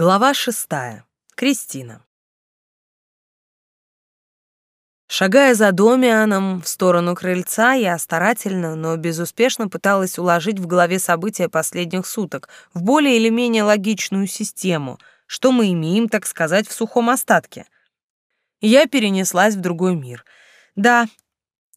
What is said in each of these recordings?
Глава шестая. Кристина. Шагая за Домианом в сторону крыльца, я старательно, но безуспешно пыталась уложить в голове события последних суток в более или менее логичную систему, что мы имеем, так сказать, в сухом остатке. Я перенеслась в другой мир. Да,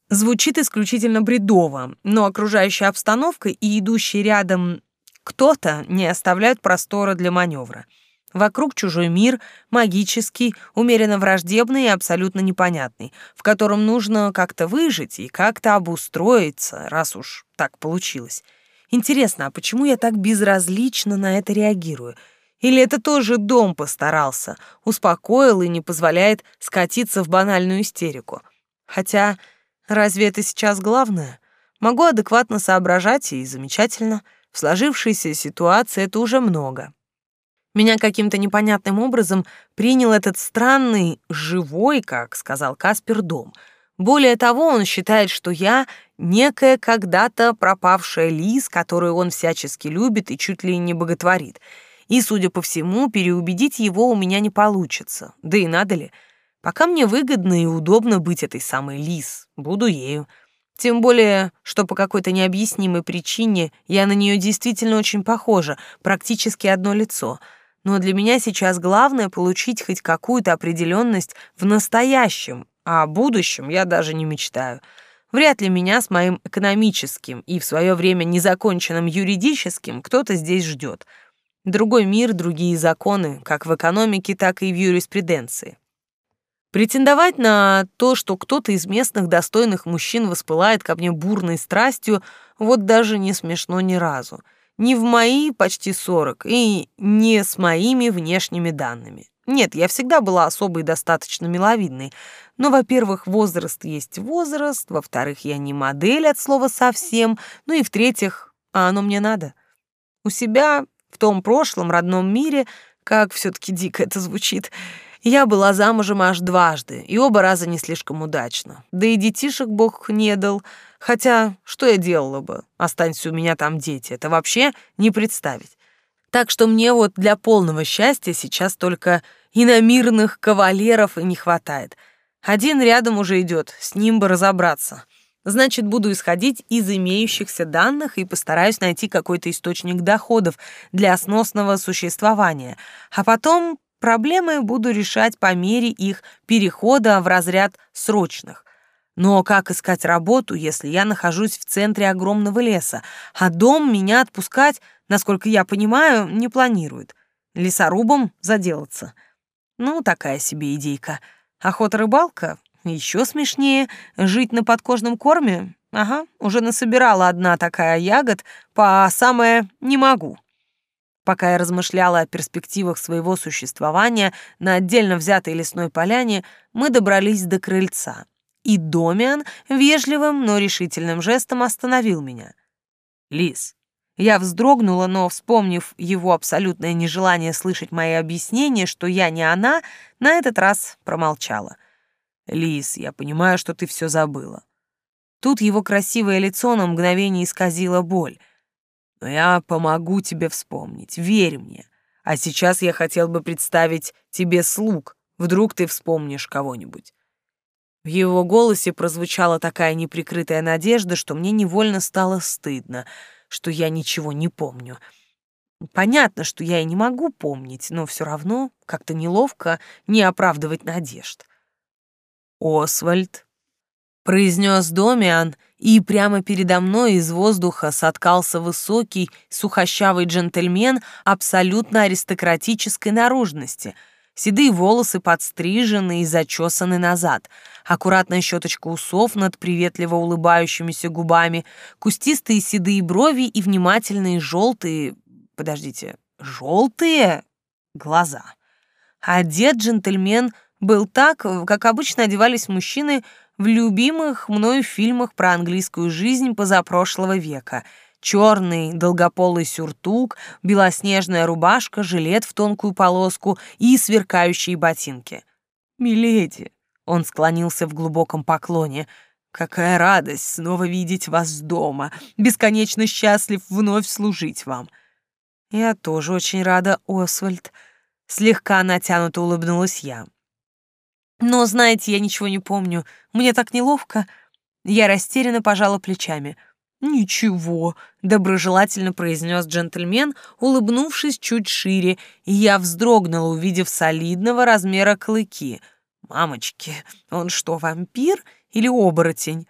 звучит исключительно бредово, но окружающая обстановка и идущий рядом кто-то не оставляют простора для маневра. Вокруг чужой мир, магический, умеренно враждебный и абсолютно непонятный, в котором нужно как-то выжить и как-то обустроиться, раз уж так получилось. Интересно, а почему я так безразлично на это реагирую? Или это тоже дом постарался, успокоил и не позволяет скатиться в банальную истерику? Хотя, разве это сейчас главное? Могу адекватно соображать и замечательно. В сложившейся ситуации это уже много. Меня каким-то непонятным образом принял этот странный, живой, как сказал Каспер, дом. Более того, он считает, что я некая когда-то пропавшая лис, которую он всячески любит и чуть ли не боготворит. И, судя по всему, переубедить его у меня не получится. Да и надо ли. Пока мне выгодно и удобно быть этой самой лис, буду ею. Тем более, что по какой-то необъяснимой причине я на нее действительно очень похожа, практически одно лицо — но для меня сейчас главное получить хоть какую-то определенность в настоящем, а о будущем я даже не мечтаю. Вряд ли меня с моим экономическим и в свое время незаконченным юридическим кто-то здесь ждет. Другой мир, другие законы, как в экономике, так и в юриспруденции. Претендовать на то, что кто-то из местных достойных мужчин воспылает ко мне бурной страстью, вот даже не смешно ни разу — не в мои почти сорок и не с моими внешними данными. Нет, я всегда была особой достаточно миловидной. Но, во-первых, возраст есть возраст, во-вторых, я не модель от слова совсем, ну и в-третьих, а оно мне надо. У себя, в том прошлом родном мире, как все таки дико это звучит, я была замужем аж дважды, и оба раза не слишком удачно. Да и детишек Бог не дал — Хотя, что я делала бы? Останься у меня там дети. Это вообще не представить. Так что мне вот для полного счастья сейчас только иномирных кавалеров и не хватает. Один рядом уже идет, с ним бы разобраться. Значит, буду исходить из имеющихся данных и постараюсь найти какой-то источник доходов для сносного существования. А потом проблемы буду решать по мере их перехода в разряд срочных. Но как искать работу, если я нахожусь в центре огромного леса, а дом меня отпускать, насколько я понимаю, не планирует? Лесорубом заделаться. Ну, такая себе идейка. Охота-рыбалка? Еще смешнее. Жить на подкожном корме? Ага, уже насобирала одна такая ягод, по самое «не могу». Пока я размышляла о перспективах своего существования на отдельно взятой лесной поляне, мы добрались до крыльца и Домиан вежливым, но решительным жестом остановил меня. «Лис». Я вздрогнула, но, вспомнив его абсолютное нежелание слышать мои объяснения, что я не она, на этот раз промолчала. «Лис, я понимаю, что ты все забыла». Тут его красивое лицо на мгновение исказило боль. «Но я помогу тебе вспомнить, верь мне. А сейчас я хотел бы представить тебе слуг, вдруг ты вспомнишь кого-нибудь». В его голосе прозвучала такая неприкрытая надежда, что мне невольно стало стыдно, что я ничего не помню. Понятно, что я и не могу помнить, но все равно как-то неловко не оправдывать надежд. «Освальд», — произнес Домиан, и прямо передо мной из воздуха соткался высокий, сухощавый джентльмен абсолютно аристократической наружности — Седые волосы подстрижены и зачесаны назад, аккуратная щеточка усов над приветливо улыбающимися губами, кустистые седые брови и внимательные желтые... Подождите, желтые глаза. Одет джентльмен был так, как обычно одевались мужчины в любимых мною фильмах про английскую жизнь позапрошлого века — черный долгополый сюртук, белоснежная рубашка, жилет в тонкую полоску и сверкающие ботинки. «Миледи!» — он склонился в глубоком поклоне. «Какая радость снова видеть вас дома! Бесконечно счастлив вновь служить вам!» «Я тоже очень рада, Освальд!» Слегка натянуто улыбнулась я. Но, знаете, я ничего не помню. Мне так неловко. Я растерянно пожала плечами. «Ничего», — доброжелательно произнес джентльмен, улыбнувшись чуть шире, и я вздрогнула, увидев солидного размера клыки. «Мамочки, он что, вампир или оборотень?»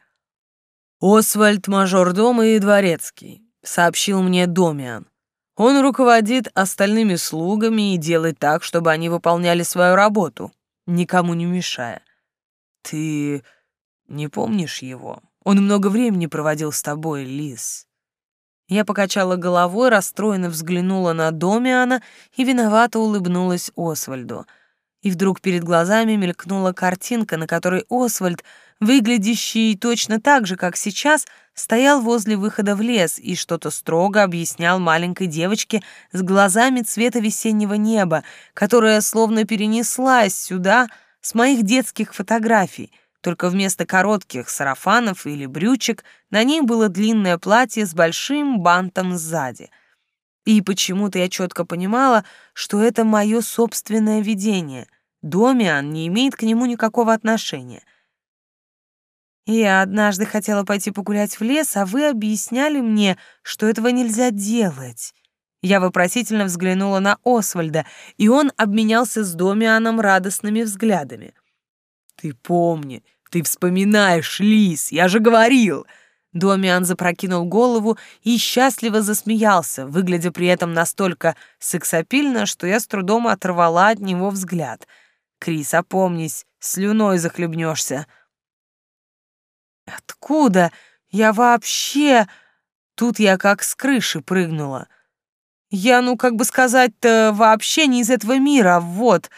«Освальд, мажордом и дворецкий», — сообщил мне Домиан. «Он руководит остальными слугами и делает так, чтобы они выполняли свою работу, никому не мешая. Ты не помнишь его? Он много времени проводил с тобой, Лис». Я покачала головой, расстроенно взглянула на Домиана и виновато улыбнулась Освальду — и вдруг перед глазами мелькнула картинка, на которой Освальд, выглядящий точно так же, как сейчас, стоял возле выхода в лес и что-то строго объяснял маленькой девочке с глазами цвета весеннего неба, которая словно перенеслась сюда с моих детских фотографий, только вместо коротких сарафанов или брючек на ней было длинное платье с большим бантом сзади — и почему-то я четко понимала, что это мое собственное видение. Домиан не имеет к нему никакого отношения. Я однажды хотела пойти погулять в лес, а вы объясняли мне, что этого нельзя делать. Я вопросительно взглянула на Освальда, и он обменялся с Домианом радостными взглядами. «Ты помни, ты вспоминаешь, Лис, я же говорил!» Домиан запрокинул голову и счастливо засмеялся, выглядя при этом настолько сексапильно, что я с трудом оторвала от него взгляд. «Крис, опомнись, слюной захлебнешься». «Откуда? Я вообще...» Тут я как с крыши прыгнула. «Я, ну, как бы сказать-то, вообще не из этого мира, вот...»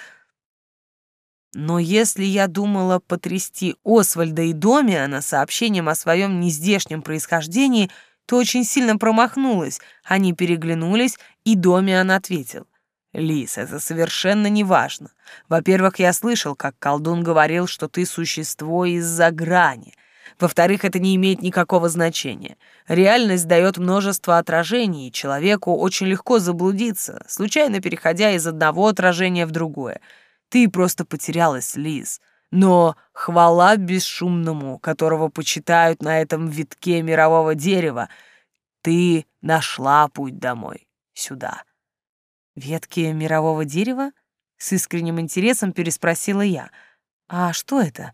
Но если я думала потрясти Освальда и Домиана сообщением о своем нездешнем происхождении, то очень сильно промахнулась. Они переглянулись, и Домиан ответил. «Лис, это совершенно не важно. Во-первых, я слышал, как колдун говорил, что ты существо из-за грани. Во-вторых, это не имеет никакого значения. Реальность дает множество отражений, и человеку очень легко заблудиться, случайно переходя из одного отражения в другое. Ты просто потерялась, Лиз. Но хвала бесшумному, которого почитают на этом витке мирового дерева, ты нашла путь домой, сюда. Ветки мирового дерева? С искренним интересом переспросила я. А что это?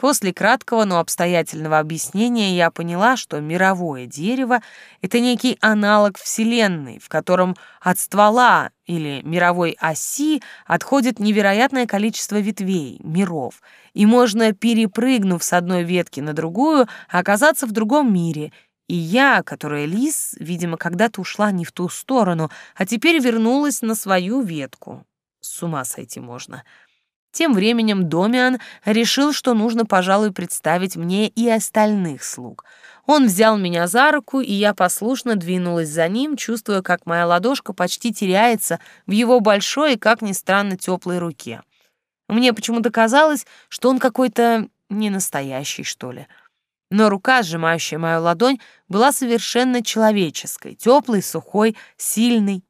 После краткого, но обстоятельного объяснения я поняла, что мировое дерево — это некий аналог Вселенной, в котором от ствола или мировой оси отходит невероятное количество ветвей, миров, и можно, перепрыгнув с одной ветки на другую, оказаться в другом мире. И я, которая лис, видимо, когда-то ушла не в ту сторону, а теперь вернулась на свою ветку. С ума сойти можно. — тем временем Домиан решил, что нужно, пожалуй, представить мне и остальных слуг. Он взял меня за руку, и я послушно двинулась за ним, чувствуя, как моя ладошка почти теряется в его большой и, как ни странно, теплой руке. Мне почему-то казалось, что он какой-то ненастоящий, что ли. Но рука, сжимающая мою ладонь, была совершенно человеческой, теплой, сухой, сильной,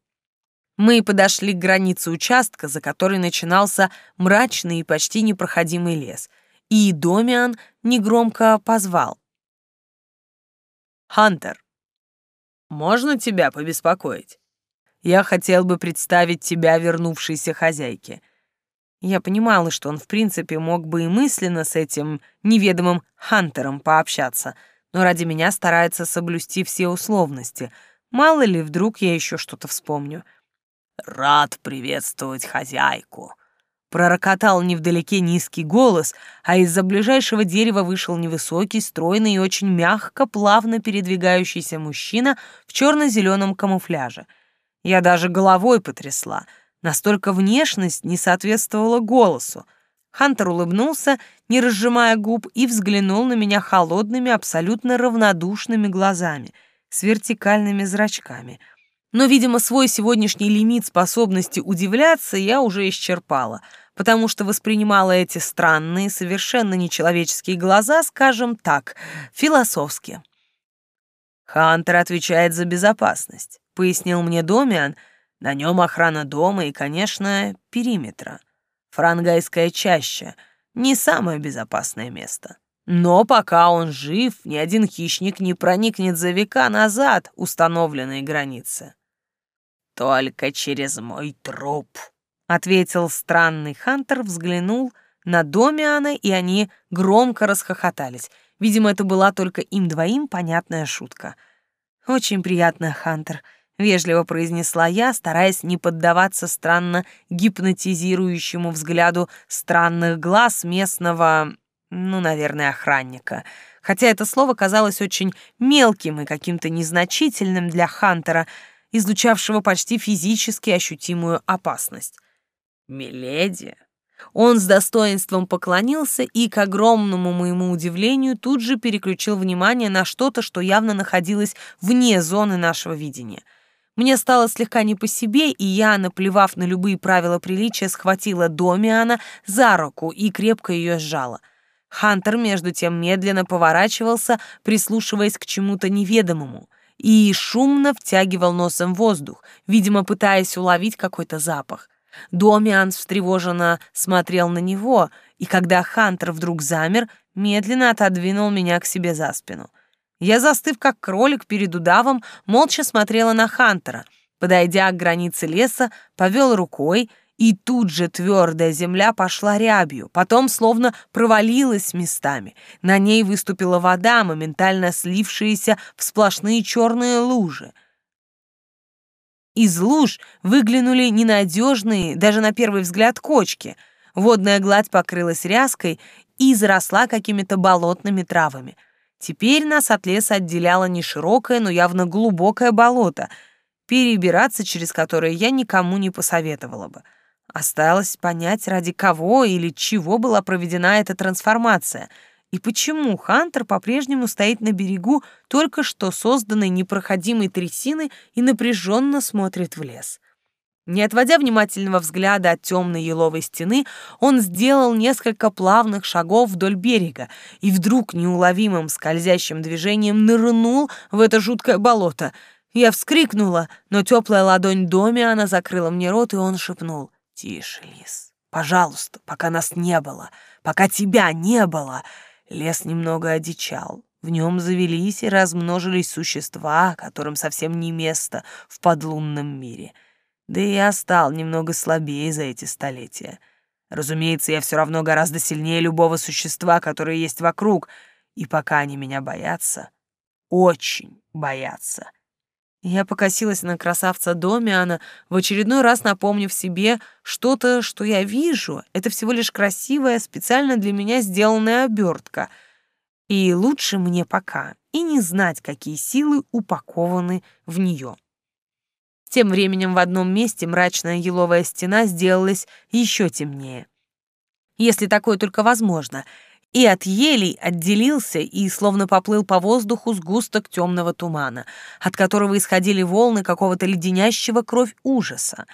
мы подошли к границе участка, за которой начинался мрачный и почти непроходимый лес, и Домиан негромко позвал. «Хантер, можно тебя побеспокоить? Я хотел бы представить тебя вернувшейся хозяйке». Я понимала, что он, в принципе, мог бы и мысленно с этим неведомым Хантером пообщаться, но ради меня старается соблюсти все условности. Мало ли, вдруг я еще что-то вспомню. «Рад приветствовать хозяйку!» Пророкотал невдалеке низкий голос, а из-за ближайшего дерева вышел невысокий, стройный и очень мягко, плавно передвигающийся мужчина в черно-зеленом камуфляже. Я даже головой потрясла, настолько внешность не соответствовала голосу. Хантер улыбнулся, не разжимая губ, и взглянул на меня холодными, абсолютно равнодушными глазами, с вертикальными зрачками — но, видимо, свой сегодняшний лимит способности удивляться я уже исчерпала, потому что воспринимала эти странные, совершенно нечеловеческие глаза, скажем так, философски. «Хантер отвечает за безопасность», — пояснил мне Домиан, На нем охрана дома и, конечно, периметра. Франгайская чаща — не самое безопасное место. Но пока он жив, ни один хищник не проникнет за века назад установленные границы. «Только через мой труп», — ответил странный Хантер, взглянул на Домиана, и они громко расхохотались. Видимо, это была только им двоим понятная шутка. «Очень приятно, Хантер», — вежливо произнесла я, стараясь не поддаваться странно гипнотизирующему взгляду странных глаз местного, ну, наверное, охранника. Хотя это слово казалось очень мелким и каким-то незначительным для Хантера, излучавшего почти физически ощутимую опасность. «Миледи!» Он с достоинством поклонился и, к огромному моему удивлению, тут же переключил внимание на что-то, что явно находилось вне зоны нашего видения. Мне стало слегка не по себе, и я, наплевав на любые правила приличия, схватила Домиана за руку и крепко ее сжала. Хантер, между тем, медленно поворачивался, прислушиваясь к чему-то неведомому, и шумно втягивал носом воздух, видимо, пытаясь уловить какой-то запах. Домиан встревоженно смотрел на него, и когда Хантер вдруг замер, медленно отодвинул меня к себе за спину. Я, застыв как кролик перед удавом, молча смотрела на Хантера. Подойдя к границе леса, повел рукой, и тут же твердая земля пошла рябью, потом словно провалилась местами. На ней выступила вода, моментально слившаяся в сплошные черные лужи. Из луж выглянули ненадежные, даже на первый взгляд, кочки. Водная гладь покрылась ряской и заросла какими-то болотными травами. Теперь нас от леса отделяло не широкое, но явно глубокое болото, перебираться через которое я никому не посоветовала бы. Осталось понять, ради кого или чего была проведена эта трансформация — и почему Хантер по-прежнему стоит на берегу только что созданной непроходимой трясины и напряженно смотрит в лес? Не отводя внимательного взгляда от темной еловой стены, он сделал несколько плавных шагов вдоль берега и вдруг неуловимым скользящим движением нырнул в это жуткое болото. Я вскрикнула, но теплая ладонь Домиана закрыла мне рот, и он шепнул «Тише, Лис, пожалуйста, пока нас не было, пока тебя не было». Лес немного одичал. В нем завелись и размножились существа, которым совсем не место в подлунном мире. Да и я стал немного слабее за эти столетия. Разумеется, я все равно гораздо сильнее любого существа, которое есть вокруг, и пока они меня боятся, очень боятся, я покосилась на красавца Домиана, в очередной раз напомнив себе что-то, что я вижу. Это всего лишь красивая, специально для меня сделанная обертка. И лучше мне пока и не знать, какие силы упакованы в нее. Тем временем в одном месте мрачная еловая стена сделалась еще темнее. Если такое только возможно — и от елей отделился и словно поплыл по воздуху сгусток темного тумана, от которого исходили волны какого-то леденящего кровь ужаса.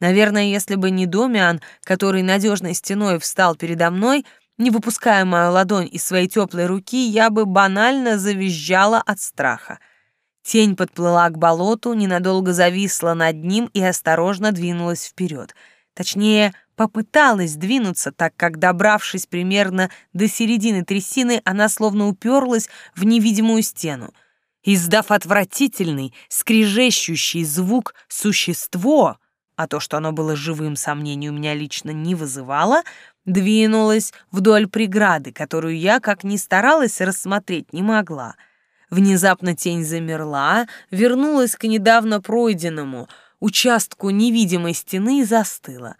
Наверное, если бы не Домиан, который надежной стеной встал передо мной, не выпуская мою ладонь из своей теплой руки, я бы банально завизжала от страха. Тень подплыла к болоту, ненадолго зависла над ним и осторожно двинулась вперед. Точнее, попыталась двинуться, так как, добравшись примерно до середины трясины, она словно уперлась в невидимую стену. Издав отвратительный, скрежещущий звук «существо», а то, что оно было живым, сомнений у меня лично не вызывало, двинулась вдоль преграды, которую я, как ни старалась, рассмотреть не могла. Внезапно тень замерла, вернулась к недавно пройденному участку невидимой стены и застыла.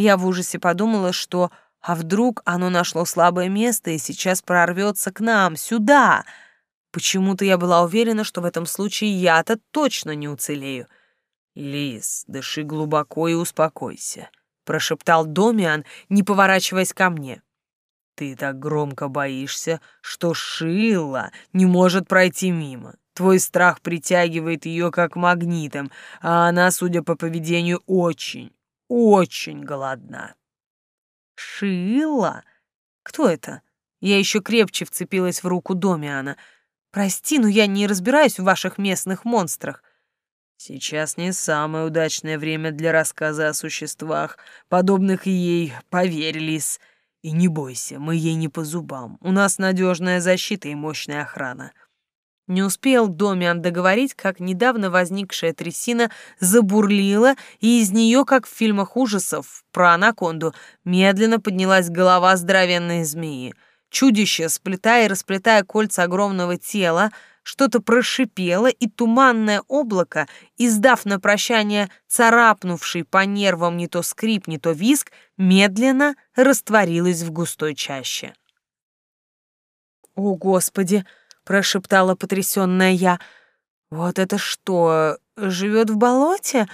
Я в ужасе подумала, что а вдруг оно нашло слабое место и сейчас прорвется к нам, сюда? Почему-то я была уверена, что в этом случае я-то точно не уцелею. «Лис, дыши глубоко и успокойся», — прошептал Домиан, не поворачиваясь ко мне. «Ты так громко боишься, что Шила не может пройти мимо. Твой страх притягивает ее как магнитом, а она, судя по поведению, очень, очень голодна. Шила? Кто это? Я еще крепче вцепилась в руку Домиана. Прости, но я не разбираюсь в ваших местных монстрах. Сейчас не самое удачное время для рассказа о существах, подобных ей, поверь, Лис. И не бойся, мы ей не по зубам. У нас надежная защита и мощная охрана. Не успел Домиан договорить, как недавно возникшая трясина забурлила, и из нее, как в фильмах ужасов про анаконду, медленно поднялась голова здоровенной змеи. Чудище, сплетая и расплетая кольца огромного тела, что-то прошипело, и туманное облако, издав на прощание царапнувший по нервам не то скрип, не то виск, медленно растворилось в густой чаще. «О, Господи!» — прошептала потрясённая я. «Вот это что, живет в болоте?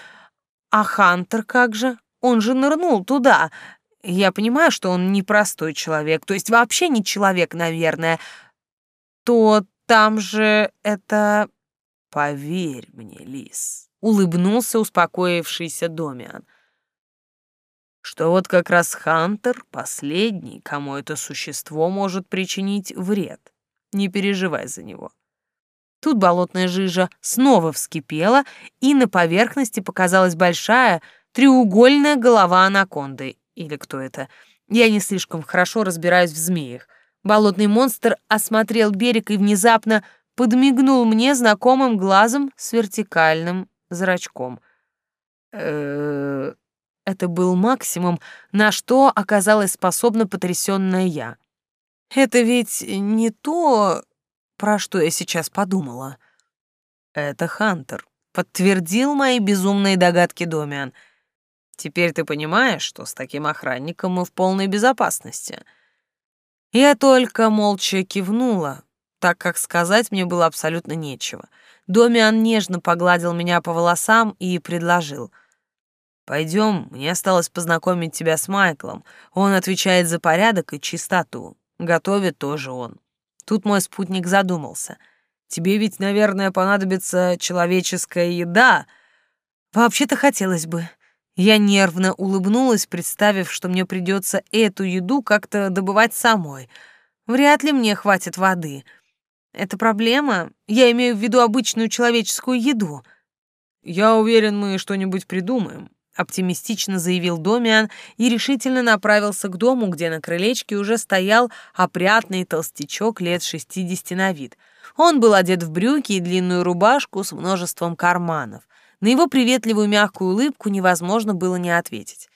А Хантер как же? Он же нырнул туда. Я понимаю, что он непростой человек, то есть вообще не человек, наверное. То там же это... Поверь мне, Лис, улыбнулся успокоившийся Домиан. Что вот как раз Хантер — последний, кому это существо может причинить вред. Не переживай за него. Тут болотная жижа снова вскипела, и на поверхности показалась большая треугольная голова анаконды. Или кто это? Я не слишком хорошо разбираюсь в змеях. Болотный монстр осмотрел берег и внезапно подмигнул мне знакомым глазом с вертикальным зрачком. Э Это был максимум, на что оказалась способна потрясённая я. Это ведь не то, про что я сейчас подумала. Это Хантер, подтвердил мои безумные догадки Домиан. Теперь ты понимаешь, что с таким охранником мы в полной безопасности — я только молча кивнула, так как сказать мне было абсолютно нечего. Домиан нежно погладил меня по волосам и предложил. «Пойдем, мне осталось познакомить тебя с Майклом. Он отвечает за порядок и чистоту. Готовит тоже он». Тут мой спутник задумался. «Тебе ведь, наверное, понадобится человеческая еда?» «Вообще-то хотелось бы», я нервно улыбнулась, представив, что мне придется эту еду как-то добывать самой. Вряд ли мне хватит воды. Это проблема? Я имею в виду обычную человеческую еду. Я уверен, мы что-нибудь придумаем, оптимистично заявил Домиан и решительно направился к дому, где на крылечке уже стоял опрятный толстячок лет шестидесяти на вид. Он был одет в брюки и длинную рубашку с множеством карманов. На его приветливую мягкую улыбку невозможно было не ответить.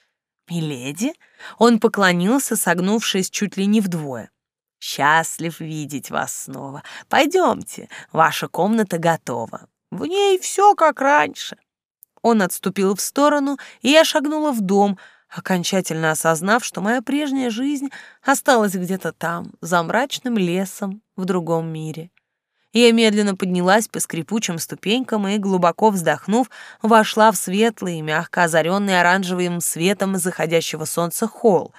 «Миледи?» Он поклонился, согнувшись чуть ли не вдвое. «Счастлив видеть вас снова. Пойдемте, ваша комната готова. В ней все как раньше». Он отступил в сторону, и я шагнула в дом, окончательно осознав, что моя прежняя жизнь осталась где-то там, за мрачным лесом, в другом мире. Я медленно поднялась по скрипучим ступенькам и, глубоко вздохнув, вошла в светлый мягко озаренный оранжевым светом заходящего солнца холл.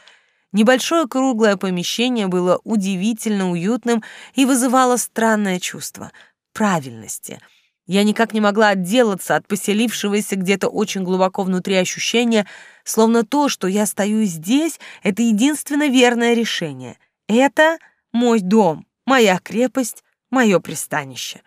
Небольшое круглое помещение было удивительно уютным и вызывало странное чувство — правильности. Я никак не могла отделаться от поселившегося где-то очень глубоко внутри ощущения, словно то, что я стою здесь, — это единственно верное решение. Это мой дом, моя крепость, мое пристанище.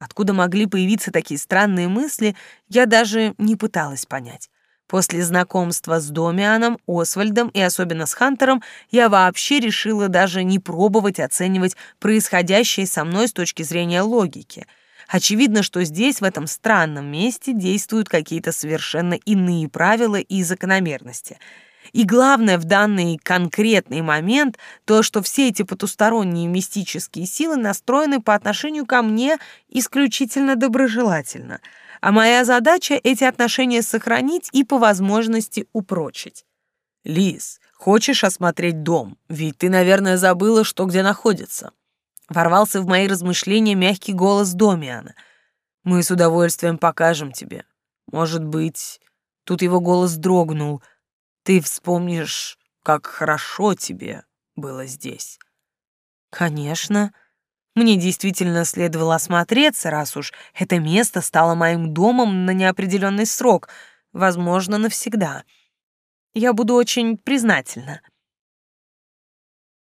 Откуда могли появиться такие странные мысли, я даже не пыталась понять. После знакомства с Домианом, Освальдом и особенно с Хантером я вообще решила даже не пробовать оценивать происходящее со мной с точки зрения логики. Очевидно, что здесь, в этом странном месте, действуют какие-то совершенно иные правила и закономерности — и главное в данный конкретный момент то, что все эти потусторонние мистические силы настроены по отношению ко мне исключительно доброжелательно. А моя задача — эти отношения сохранить и по возможности упрочить. «Лиз, хочешь осмотреть дом? Ведь ты, наверное, забыла, что где находится». Ворвался в мои размышления мягкий голос Домиана. «Мы с удовольствием покажем тебе. Может быть...» Тут его голос дрогнул — ты вспомнишь, как хорошо тебе было здесь. Конечно. Мне действительно следовало осмотреться, раз уж это место стало моим домом на неопределенный срок, возможно, навсегда. Я буду очень признательна.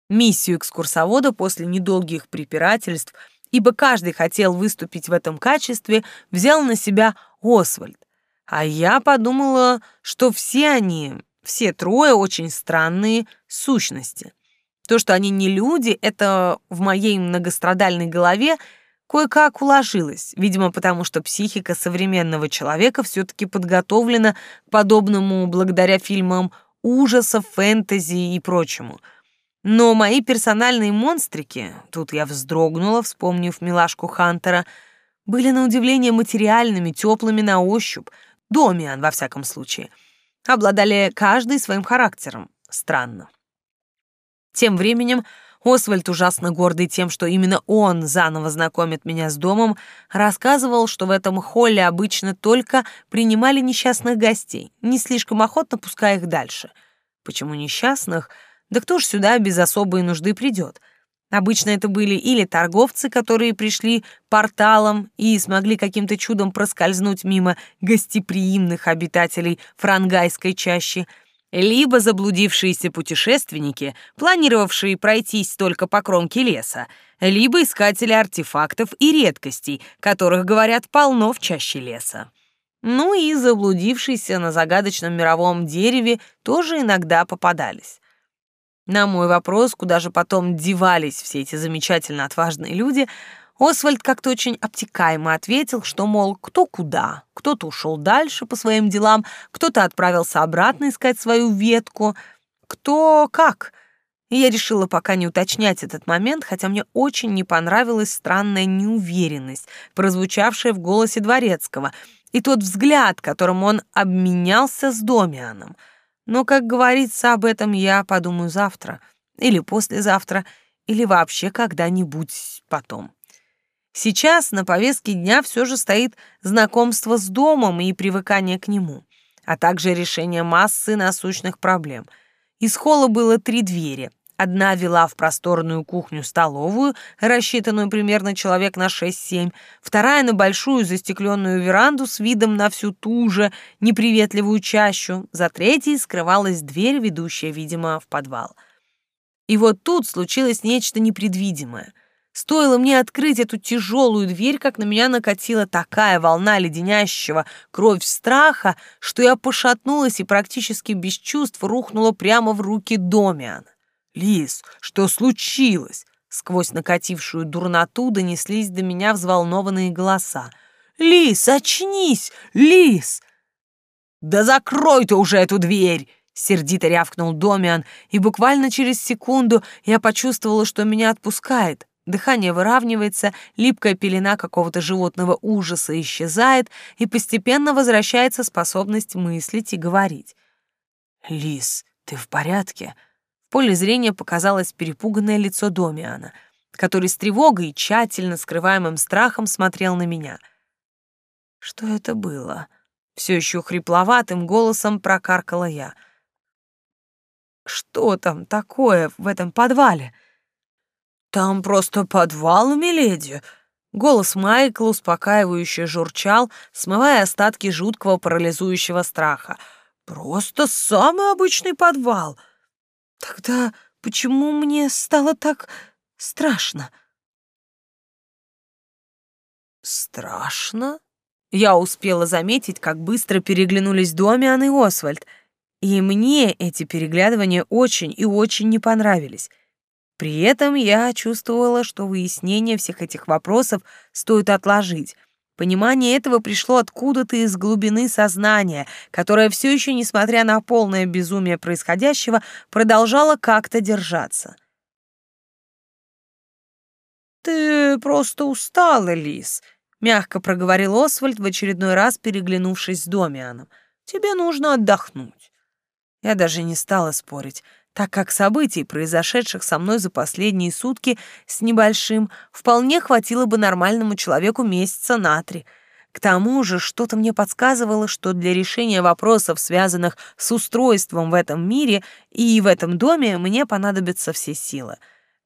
Миссию экскурсовода после недолгих препирательств ибо каждый хотел выступить в этом качестве, взял на себя Освальд. А я подумала, что все они, все трое очень странные сущности. То, что они не люди, это в моей многострадальной голове кое-как уложилось, видимо, потому что психика современного человека все-таки подготовлена к подобному благодаря фильмам ужасов, фэнтези и прочему. Но мои персональные монстрики, тут я вздрогнула, вспомнив милашку Хантера, были на удивление материальными, теплыми на ощупь, домиан во всяком случае, обладали каждый своим характером. Странно. Тем временем Освальд, ужасно гордый тем, что именно он заново знакомит меня с домом, рассказывал, что в этом холле обычно только принимали несчастных гостей, не слишком охотно пуская их дальше. Почему несчастных? Да кто ж сюда без особой нужды придет? Обычно это были или торговцы, которые пришли порталом и смогли каким-то чудом проскользнуть мимо гостеприимных обитателей франгайской чащи, либо заблудившиеся путешественники, планировавшие пройтись только по кромке леса, либо искатели артефактов и редкостей, которых, говорят, полно в чаще леса. Ну и заблудившиеся на загадочном мировом дереве тоже иногда попадались. На мой вопрос, куда же потом девались все эти замечательно отважные люди, Освальд как-то очень обтекаемо ответил, что, мол, кто куда, кто-то ушел дальше по своим делам, кто-то отправился обратно искать свою ветку, кто как. И я решила пока не уточнять этот момент, хотя мне очень не понравилась странная неуверенность, прозвучавшая в голосе Дворецкого, и тот взгляд, которым он обменялся с Домианом. Но, как говорится, об этом я подумаю завтра, или послезавтра, или вообще когда-нибудь потом. Сейчас на повестке дня все же стоит знакомство с домом и привыкание к нему, а также решение массы насущных проблем. Из холла было три двери. Одна вела в просторную кухню-столовую, рассчитанную примерно человек на 6-7, вторая на большую застекленную веранду с видом на всю ту же неприветливую чащу, за третьей скрывалась дверь, ведущая, видимо, в подвал. И вот тут случилось нечто непредвидимое — Стоило мне открыть эту тяжелую дверь, как на меня накатила такая волна леденящего кровь страха, что я пошатнулась и практически без чувств рухнула прямо в руки Домиана. «Лис, что случилось?» Сквозь накатившую дурноту донеслись до меня взволнованные голоса. «Лис, очнись! Лис!» «Да закрой ты уже эту дверь!» Сердито рявкнул Домиан, и буквально через секунду я почувствовала, что меня отпускает. Дыхание выравнивается, липкая пелена какого-то животного ужаса исчезает, и постепенно возвращается способность мыслить и говорить. «Лис, ты в порядке?» Поле зрения показалось перепуганное лицо Домиана, который с тревогой и тщательно скрываемым страхом смотрел на меня. «Что это было?» Все еще хрипловатым голосом прокаркала я. «Что там такое в этом подвале?» «Там просто подвал, миледи!» Голос Майкла успокаивающе журчал, смывая остатки жуткого парализующего страха. «Просто самый обычный подвал!» «Тогда почему мне стало так страшно?» «Страшно?» Я успела заметить, как быстро переглянулись Домиан и Освальд, и мне эти переглядывания очень и очень не понравились. При этом я чувствовала, что выяснение всех этих вопросов стоит отложить. Понимание этого пришло откуда-то из глубины сознания, которое все еще, несмотря на полное безумие происходящего, продолжало как-то держаться. «Ты просто устала, Лис», — мягко проговорил Освальд в очередной раз, переглянувшись с Домианом. «Тебе нужно отдохнуть». Я даже не стала спорить так как событий, произошедших со мной за последние сутки с небольшим, вполне хватило бы нормальному человеку месяца на три. К тому же что-то мне подсказывало, что для решения вопросов, связанных с устройством в этом мире и в этом доме, мне понадобятся все силы.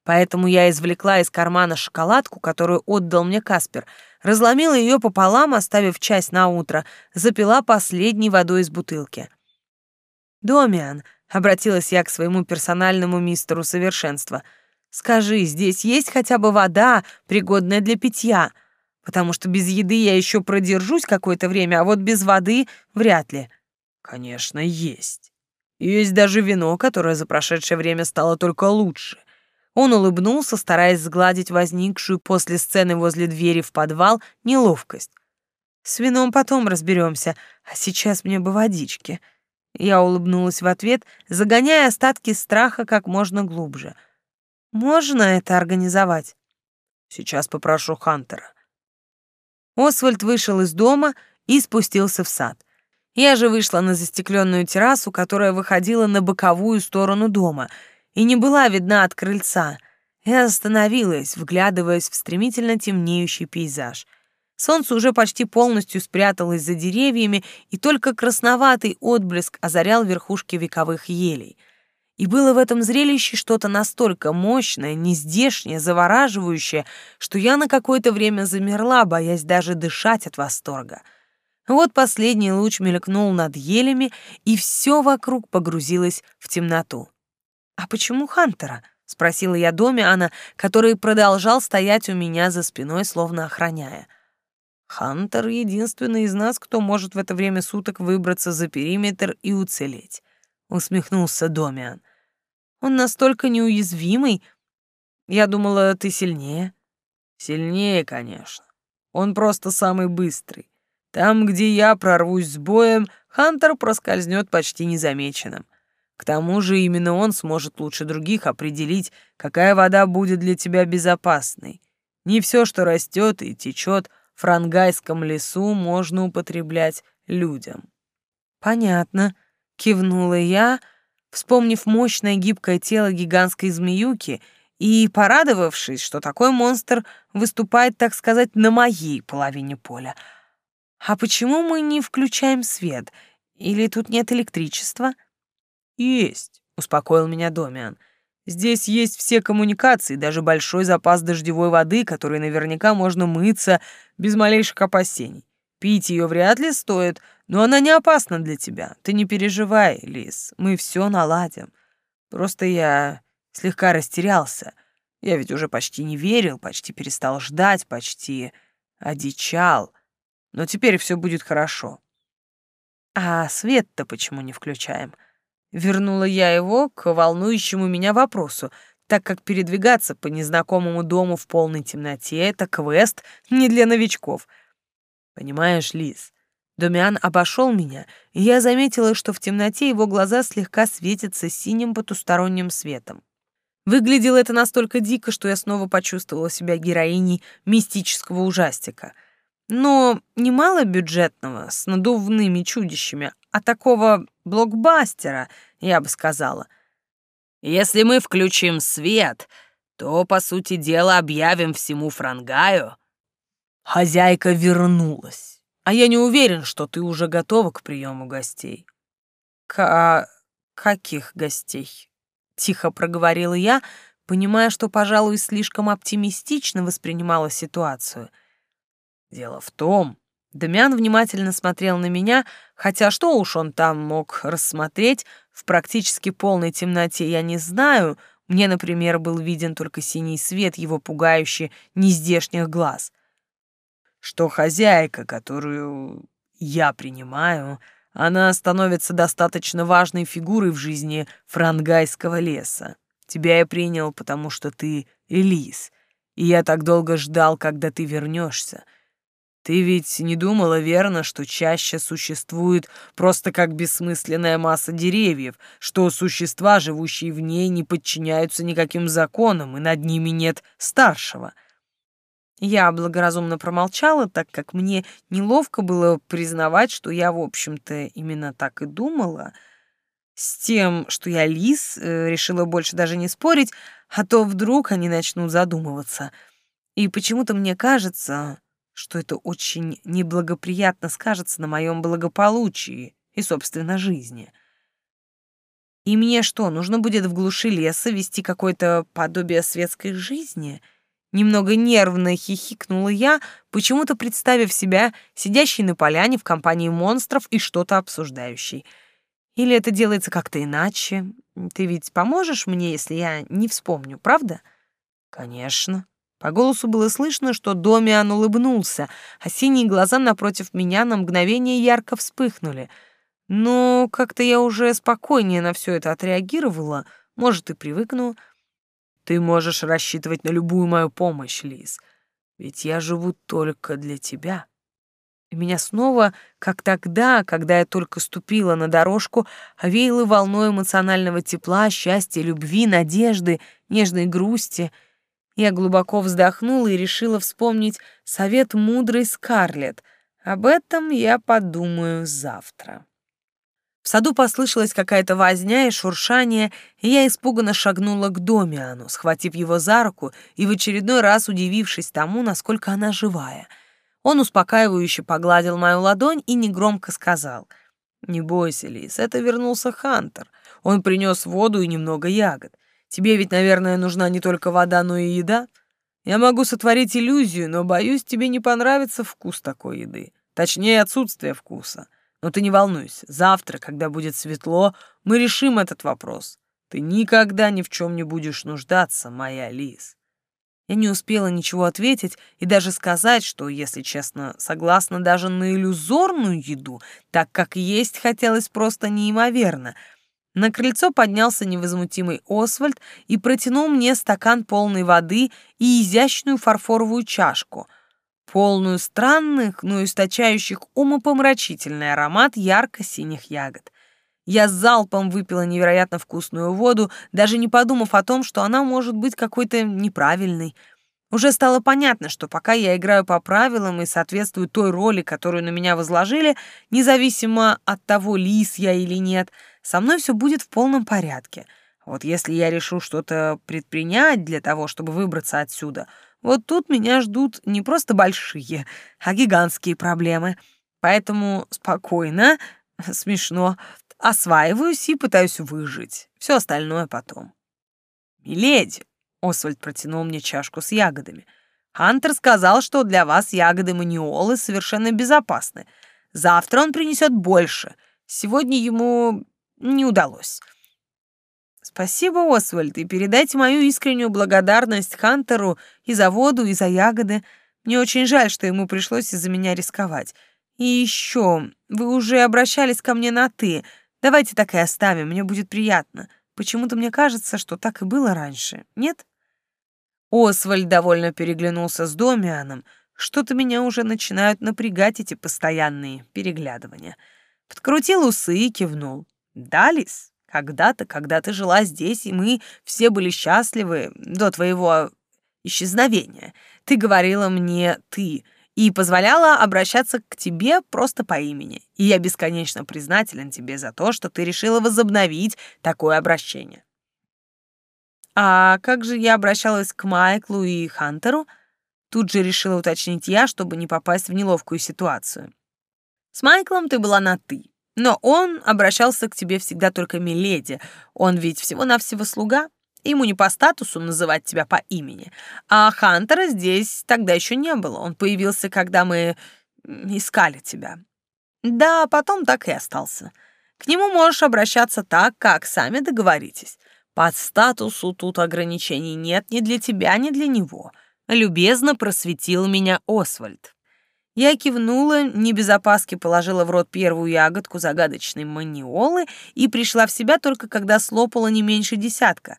Поэтому я извлекла из кармана шоколадку, которую отдал мне Каспер, разломила ее пополам, оставив часть на утро, запила последней водой из бутылки. «Домиан», Обратилась я к своему персональному мистеру совершенства. Скажи, здесь есть хотя бы вода, пригодная для питья? Потому что без еды я еще продержусь какое-то время, а вот без воды вряд ли. Конечно, есть. Есть даже вино, которое за прошедшее время стало только лучше. Он улыбнулся, стараясь сгладить возникшую после сцены возле двери в подвал неловкость. С вином потом разберемся, а сейчас мне бы водички. Я улыбнулась в ответ, загоняя остатки страха как можно глубже. Можно это организовать? Сейчас попрошу Хантера. Освальд вышел из дома и спустился в сад. Я же вышла на застекленную террасу, которая выходила на боковую сторону дома и не была видна от крыльца. Я остановилась, вглядываясь в стремительно темнеющий пейзаж. Солнце уже почти полностью спряталось за деревьями, и только красноватый отблеск озарял верхушки вековых елей — и было в этом зрелище что-то настолько мощное, нездешнее, завораживающее, что я на какое-то время замерла, боясь даже дышать от восторга. Вот последний луч мелькнул над елями, и все вокруг погрузилось в темноту. «А почему Хантера?» — спросила я Домиана, который продолжал стоять у меня за спиной, словно охраняя. «Хантер — единственный из нас, кто может в это время суток выбраться за периметр и уцелеть», — усмехнулся Домиан. Он настолько неуязвимый. Я думала, ты сильнее. Сильнее, конечно. Он просто самый быстрый. Там, где я прорвусь с боем, Хантер проскользнет почти незамеченным. К тому же именно он сможет лучше других определить, какая вода будет для тебя безопасной. Не все, что растет и течет франгайском лесу, можно употреблять людям. Понятно, кивнула я, вспомнив мощное гибкое тело гигантской змеюки и порадовавшись, что такой монстр выступает, так сказать, на моей половине поля. А почему мы не включаем свет? Или тут нет электричества? Есть, успокоил меня Домиан. Здесь есть все коммуникации, даже большой запас дождевой воды, которой наверняка можно мыться без малейших опасений. Пить ее вряд ли стоит, но она не опасна для тебя. Ты не переживай, Лис, мы все наладим. Просто я слегка растерялся. Я ведь уже почти не верил, почти перестал ждать, почти одичал. Но теперь все будет хорошо. А свет-то почему не включаем? Вернула я его к волнующему меня вопросу, так как передвигаться по незнакомому дому в полной темноте — это квест не для новичков. Понимаешь, Лис, Домиан обошел меня, и я заметила, что в темноте его глаза слегка светятся синим потусторонним светом. Выглядело это настолько дико, что я снова почувствовала себя героиней мистического ужастика. Но не мало бюджетного, с надувными чудищами, а такого блокбастера, я бы сказала. Если мы включим свет, то, по сути дела, объявим всему Франгаю. Хозяйка вернулась а я не уверен, что ты уже готова к приему гостей». «К... каких гостей?» — тихо проговорила я, понимая, что, пожалуй, слишком оптимистично воспринимала ситуацию. «Дело в том...» Дамиан внимательно смотрел на меня, хотя что уж он там мог рассмотреть, в практически полной темноте я не знаю, мне, например, был виден только синий свет его пугающий нездешних глаз что хозяйка, которую я принимаю, она становится достаточно важной фигурой в жизни франгайского леса. Тебя я принял, потому что ты Элис, и я так долго ждал, когда ты вернешься. Ты ведь не думала, верно, что чаще существует просто как бессмысленная масса деревьев, что существа, живущие в ней, не подчиняются никаким законам, и над ними нет старшего — я благоразумно промолчала, так как мне неловко было признавать, что я, в общем-то, именно так и думала. С тем, что я лис, э, решила больше даже не спорить, а то вдруг они начнут задумываться. И почему-то мне кажется, что это очень неблагоприятно скажется на моем благополучии и, собственно, жизни. И мне что, нужно будет в глуши леса вести какое-то подобие светской жизни — Немного нервно хихикнула я, почему-то представив себя сидящей на поляне в компании монстров и что-то обсуждающей. Или это делается как-то иначе? Ты ведь поможешь мне, если я не вспомню, правда? Конечно. По голосу было слышно, что Домиан улыбнулся, а синие глаза напротив меня на мгновение ярко вспыхнули. Но как-то я уже спокойнее на все это отреагировала, может, и привыкну. Ты можешь рассчитывать на любую мою помощь, Лиз, ведь я живу только для тебя. И меня снова, как тогда, когда я только ступила на дорожку, овеяло волной эмоционального тепла, счастья, любви, надежды, нежной грусти. Я глубоко вздохнула и решила вспомнить совет мудрой Скарлетт. Об этом я подумаю завтра. В саду послышалась какая-то возня и шуршание, и я испуганно шагнула к Домиану, схватив его за руку и в очередной раз удивившись тому, насколько она живая. Он успокаивающе погладил мою ладонь и негромко сказал, «Не бойся, Лис, это вернулся Хантер. Он принес воду и немного ягод. Тебе ведь, наверное, нужна не только вода, но и еда. Я могу сотворить иллюзию, но, боюсь, тебе не понравится вкус такой еды. Точнее, отсутствие вкуса. Но ты не волнуйся, завтра, когда будет светло, мы решим этот вопрос. Ты никогда ни в чем не будешь нуждаться, моя Лиз. Я не успела ничего ответить и даже сказать, что, если честно, согласна даже на иллюзорную еду, так как есть хотелось просто неимоверно. На крыльцо поднялся невозмутимый Освальд и протянул мне стакан полной воды и изящную фарфоровую чашку — полную странных, но источающих умопомрачительный аромат ярко-синих ягод. Я залпом выпила невероятно вкусную воду, даже не подумав о том, что она может быть какой-то неправильной. Уже стало понятно, что пока я играю по правилам и соответствую той роли, которую на меня возложили, независимо от того, лис я или нет, со мной все будет в полном порядке. Вот если я решу что-то предпринять для того, чтобы выбраться отсюда — вот тут меня ждут не просто большие, а гигантские проблемы. Поэтому спокойно, смешно, осваиваюсь и пытаюсь выжить. Все остальное потом. «Миледи», — Освальд протянул мне чашку с ягодами, «Хантер сказал, что для вас ягоды маниолы совершенно безопасны. Завтра он принесет больше. Сегодня ему не удалось. Спасибо, Освальд, и передайте мою искреннюю благодарность Хантеру и за воду, и за ягоды. Мне очень жаль, что ему пришлось из-за меня рисковать. И еще, вы уже обращались ко мне на «ты». Давайте так и оставим, мне будет приятно. Почему-то мне кажется, что так и было раньше, нет? Освальд довольно переглянулся с Домианом. Что-то меня уже начинают напрягать эти постоянные переглядывания. Подкрутил усы и кивнул. «Да, Лис?» Когда-то, когда ты жила здесь, и мы все были счастливы до твоего исчезновения. Ты говорила мне «ты» и позволяла обращаться к тебе просто по имени. И я бесконечно признателен тебе за то, что ты решила возобновить такое обращение. А как же я обращалась к Майклу и Хантеру? Тут же решила уточнить я, чтобы не попасть в неловкую ситуацию. С Майклом ты была на «ты», но он обращался к тебе всегда только миледи. Он ведь всего-навсего слуга. Ему не по статусу называть тебя по имени. А Хантера здесь тогда еще не было. Он появился, когда мы искали тебя. Да, потом так и остался. К нему можешь обращаться так, как сами договоритесь. По статусу тут ограничений нет ни для тебя, ни для него. Любезно просветил меня Освальд. Я кивнула, не без опаски положила в рот первую ягодку загадочной маниолы и пришла в себя только когда слопала не меньше десятка.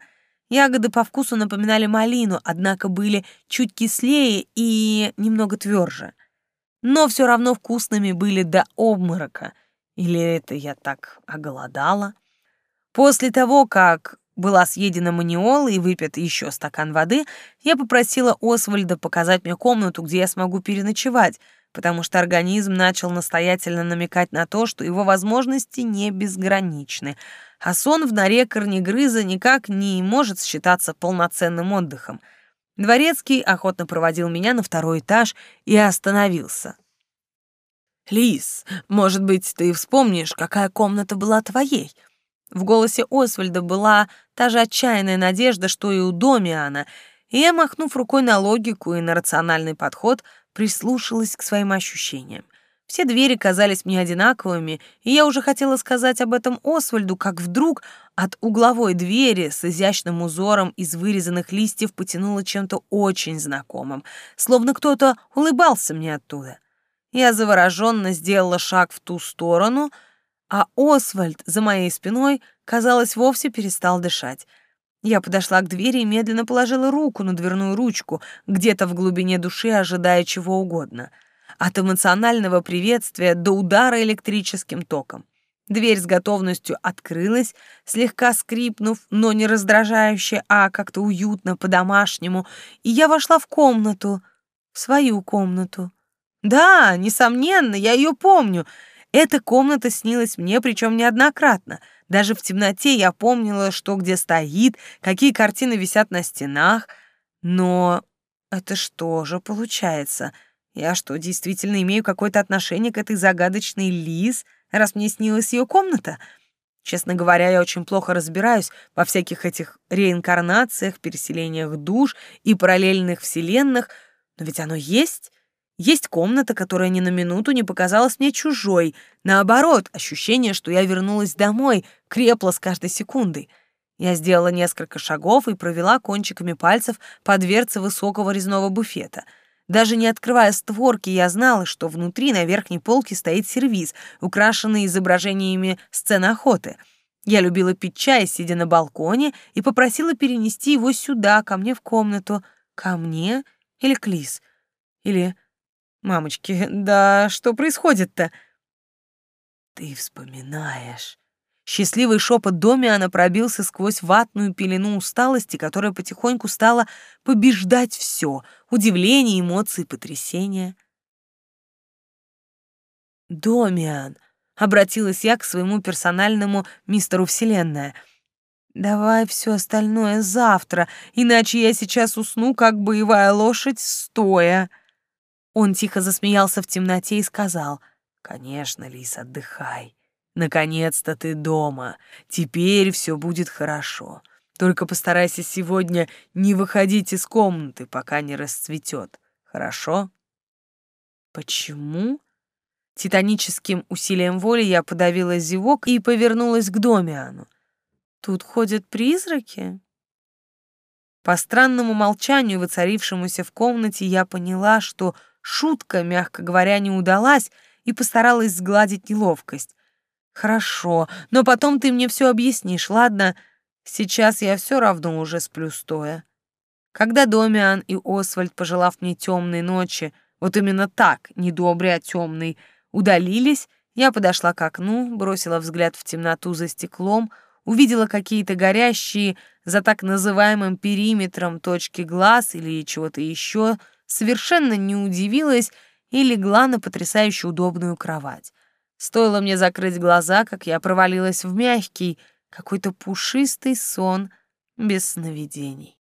Ягоды по вкусу напоминали малину, однако были чуть кислее и немного тверже. Но все равно вкусными были до обморока. Или это я так оголодала? После того, как была съедена маниола и выпит еще стакан воды, я попросила Освальда показать мне комнату, где я смогу переночевать — потому что организм начал настоятельно намекать на то, что его возможности не безграничны, а сон в норе корнегрыза никак не может считаться полноценным отдыхом. Дворецкий охотно проводил меня на второй этаж и остановился. «Лис, может быть, ты вспомнишь, какая комната была твоей?» В голосе Освальда была та же отчаянная надежда, что и у Домиана, и я, махнув рукой на логику и на рациональный подход, прислушалась к своим ощущениям. Все двери казались мне одинаковыми, и я уже хотела сказать об этом Освальду, как вдруг от угловой двери с изящным узором из вырезанных листьев потянуло чем-то очень знакомым, словно кто-то улыбался мне оттуда. Я завороженно сделала шаг в ту сторону, а Освальд за моей спиной, казалось, вовсе перестал дышать. Я подошла к двери и медленно положила руку на дверную ручку, где-то в глубине души ожидая чего угодно — от эмоционального приветствия до удара электрическим током. Дверь с готовностью открылась, слегка скрипнув, но не раздражающе, а как-то уютно, по-домашнему, и я вошла в комнату, в свою комнату. Да, несомненно, я ее помню. Эта комната снилась мне, причем неоднократно. Даже в темноте я помнила, что где стоит, какие картины висят на стенах. Но это что же получается — я что, действительно имею какое-то отношение к этой загадочной Лиз, раз мне снилась ее комната? Честно говоря, я очень плохо разбираюсь во всяких этих реинкарнациях, переселениях душ и параллельных вселенных, но ведь оно есть. Есть комната, которая ни на минуту не показалась мне чужой. Наоборот, ощущение, что я вернулась домой, крепло с каждой секундой. Я сделала несколько шагов и провела кончиками пальцев по дверце высокого резного буфета — даже не открывая створки, я знала, что внутри на верхней полке стоит сервиз, украшенный изображениями сцены охоты. Я любила пить чай, сидя на балконе, и попросила перенести его сюда, ко мне в комнату. Ко мне или к Лиз? Или... Мамочки, да что происходит-то? Ты вспоминаешь. Счастливый шепот Домиана пробился сквозь ватную пелену усталости, которая потихоньку стала побеждать все — удивление, эмоции, потрясения. «Домиан», — обратилась я к своему персональному мистеру Вселенная, — «давай все остальное завтра, иначе я сейчас усну, как боевая лошадь, стоя». Он тихо засмеялся в темноте и сказал, «Конечно, Лис, отдыхай». Наконец-то ты дома. Теперь все будет хорошо. Только постарайся сегодня не выходить из комнаты, пока не расцветет. Хорошо? Почему? Титаническим усилием воли я подавила зевок и повернулась к Домиану. Тут ходят призраки? По странному молчанию, воцарившемуся в комнате, я поняла, что шутка, мягко говоря, не удалась, и постаралась сгладить неловкость. Хорошо, но потом ты мне все объяснишь, ладно? Сейчас я все равно уже сплю стоя. Когда Домиан и Освальд, пожелав мне темной ночи, вот именно так, не добрый, а темный, удалились, я подошла к окну, бросила взгляд в темноту за стеклом, увидела какие-то горящие за так называемым периметром точки глаз или чего-то еще, совершенно не удивилась и легла на потрясающе удобную кровать. Стоило мне закрыть глаза, как я провалилась в мягкий, какой-то пушистый сон без сновидений.